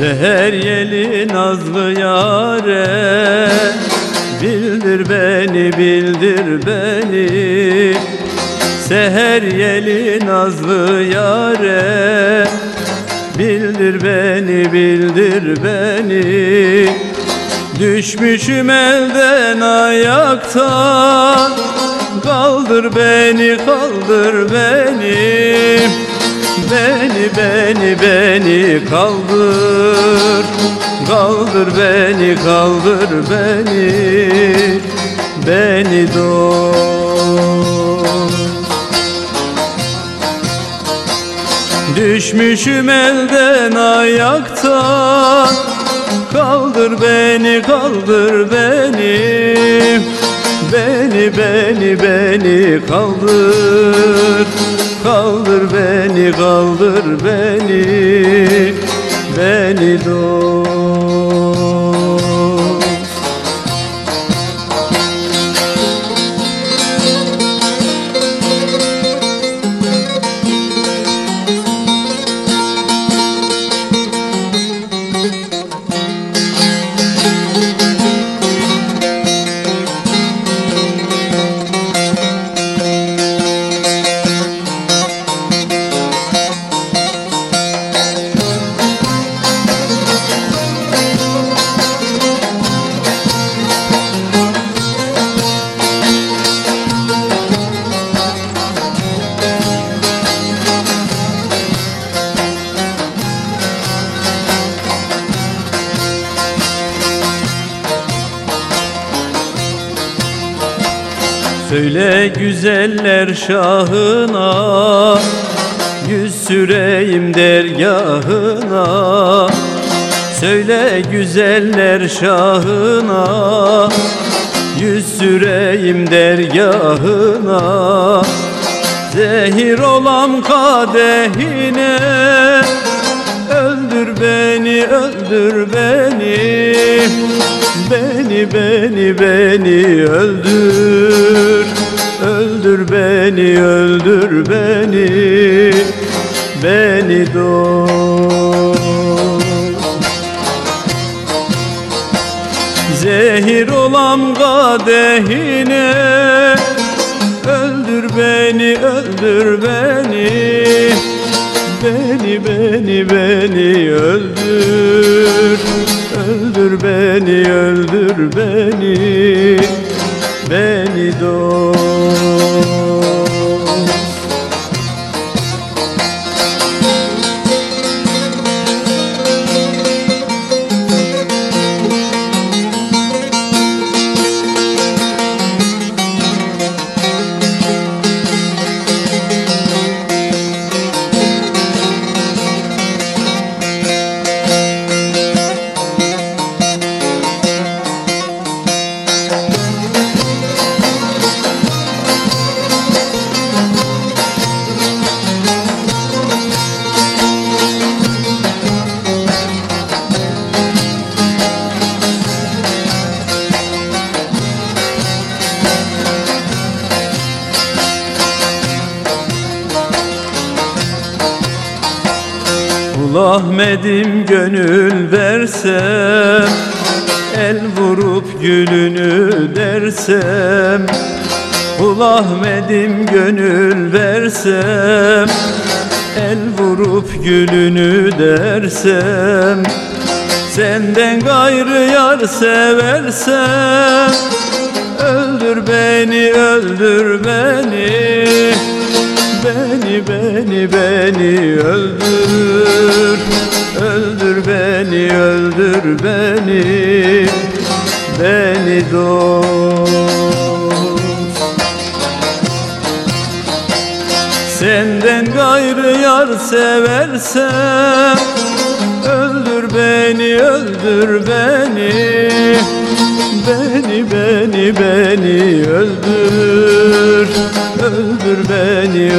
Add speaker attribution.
Speaker 1: Seher yeli nazlı yare Bildir beni bildir beni. Seher yeli nazlı yare Bildir beni bildir beni. Düşmüşüm elden ayaktan Kaldır beni kaldır beni Beni beni kaldır. Kaldır beni kaldır beni. Beni dost Düşmüşüm elden ayaktan. Kaldır beni kaldır beni. Beni beni beni kaldır Kaldır beni kaldır beni Beni dost Söyle güzeller şahına Yüz süreyim dergahına. Söyle güzeller şahına Yüz süreyim dergahına. Zehir olam kadehine Öldür beni, öldür beni. Beni, beni, beni öldür öldür beni Beni dost Zehir olam kadehine Öldür beni, öldür beni. Beni, beni, beni öldür Öldür beni, öldür beni. Beni dost Ahmet'im gönül versem El vurup gülünü dersem. Kul Ahmet'im gönül versem El vurup gülünü dersem. Senden gayrı yar seversem Öldür beni, öldür beni. Beni, beni, beni Öldür beni, öldür beni Beni dost. Senden gayrı yar seversem Öldür beni, öldür beni Beni, beni, beni öldür. Öldür beni